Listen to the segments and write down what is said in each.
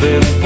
been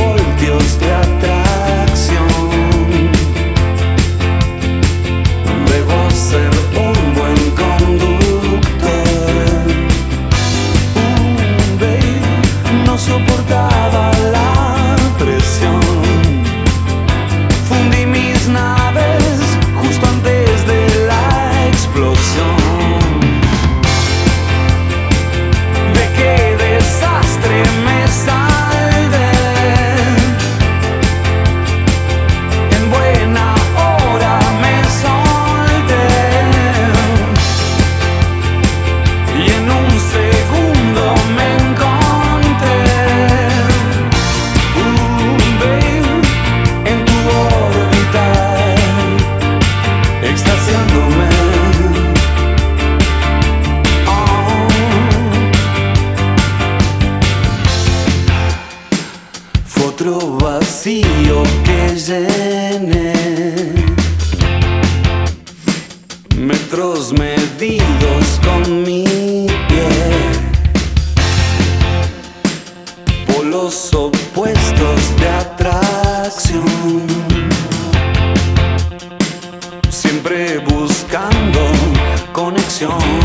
otro vacío que llene. Metros medidos con mi pie. Polos opuestos de atracción. Siempre buscando conexión.